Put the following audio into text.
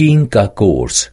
skiing का course